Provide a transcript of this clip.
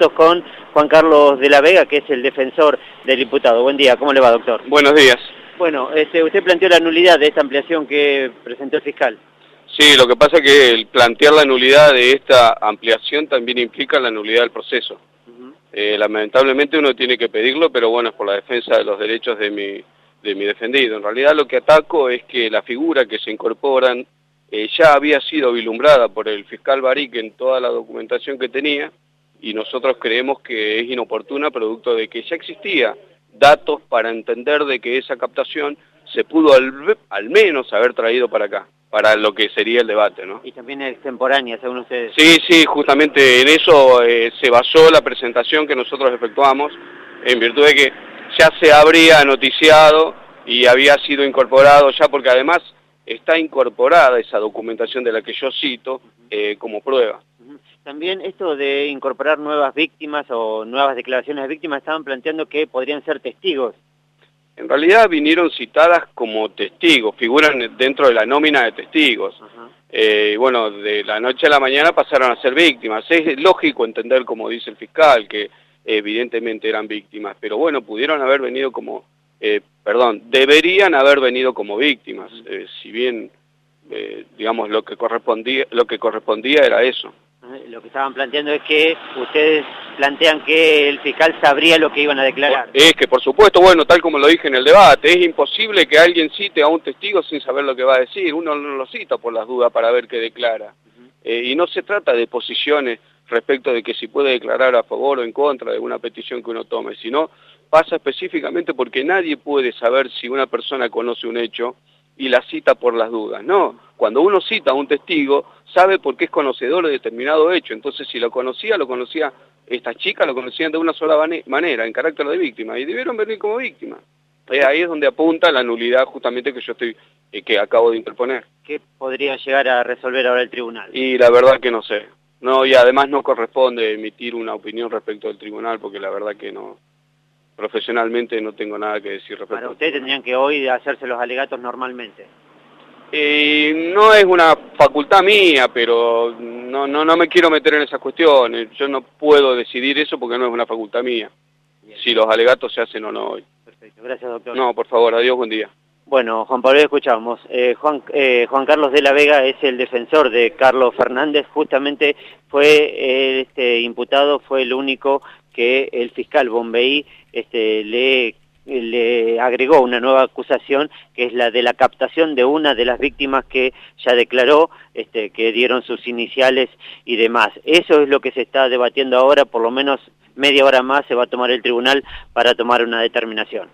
minutos con Juan Carlos de la Vega, que es el defensor del imputado. Buen día, ¿cómo le va, doctor? Buenos días. Bueno, este, usted planteó la nulidad de esta ampliación que presentó el fiscal. Sí, lo que pasa es que el plantear la nulidad de esta ampliación también implica la nulidad del proceso. Eh, lamentablemente uno tiene que pedirlo, pero bueno, es por la defensa de los derechos de mi, de mi defendido. En realidad lo que ataco es que la figura que se incorporan eh, ya había sido vilumbrada por el fiscal Baric en toda la documentación que tenía y nosotros creemos que es inoportuna producto de que ya existía datos para entender de que esa captación se pudo al, al menos haber traído para acá para lo que sería el debate, ¿no? Y también extemporánea, según ustedes. Sí, sí, justamente en eso eh, se basó la presentación que nosotros efectuamos, en virtud de que ya se habría noticiado y había sido incorporado ya, porque además está incorporada esa documentación de la que yo cito eh, como prueba. También esto de incorporar nuevas víctimas o nuevas declaraciones de víctimas, estaban planteando que podrían ser testigos en realidad vinieron citadas como testigos, figuran dentro de la nómina de testigos. Eh, bueno, de la noche a la mañana pasaron a ser víctimas. Es lógico entender, como dice el fiscal, que evidentemente eran víctimas, pero bueno, pudieron haber venido como, eh, perdón, deberían haber venido como víctimas, eh, si bien, digamos, lo que correspondía, lo que correspondía era eso. Lo que estaban planteando es que ustedes plantean que el fiscal sabría lo que iban a declarar. Es que, por supuesto, bueno, tal como lo dije en el debate, es imposible que alguien cite a un testigo sin saber lo que va a decir. Uno no lo cita por las dudas para ver qué declara. Eh, y no se trata de posiciones respecto de que si puede declarar a favor o en contra de una petición que uno tome, sino pasa específicamente porque nadie puede saber si una persona conoce un hecho y la cita por las dudas. No, cuando uno cita a un testigo, sabe por qué es conocedor de determinado hecho. Entonces, si lo conocía, lo conocía, estas chicas lo conocían de una sola manera, en carácter de víctima, y debieron venir como víctima. ahí es donde apunta la nulidad justamente que yo estoy, eh, que acabo de interponer. ¿Qué podría llegar a resolver ahora el tribunal? Y la verdad que no sé. No, y además no corresponde emitir una opinión respecto al tribunal, porque la verdad que no, profesionalmente no tengo nada que decir respecto. Para ustedes tendrían que hoy hacerse los alegatos normalmente. Eh, no es una facultad mía, pero no, no, no me quiero meter en esas cuestiones. Yo no puedo decidir eso porque no es una facultad mía. Si los alegatos se hacen o no hoy. Perfecto, gracias doctor. No, por favor, adiós, buen día. Bueno, Juan Pablo, escuchamos. Eh, Juan, eh, Juan Carlos de la Vega es el defensor de Carlos Fernández. Justamente fue este imputado, fue el único que el fiscal Bombeí este, le, le agregó una nueva acusación que es la de la captación de una de las víctimas que ya declaró, este, que dieron sus iniciales y demás. Eso es lo que se está debatiendo ahora, por lo menos media hora más se va a tomar el tribunal para tomar una determinación.